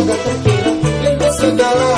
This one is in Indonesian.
Yang segala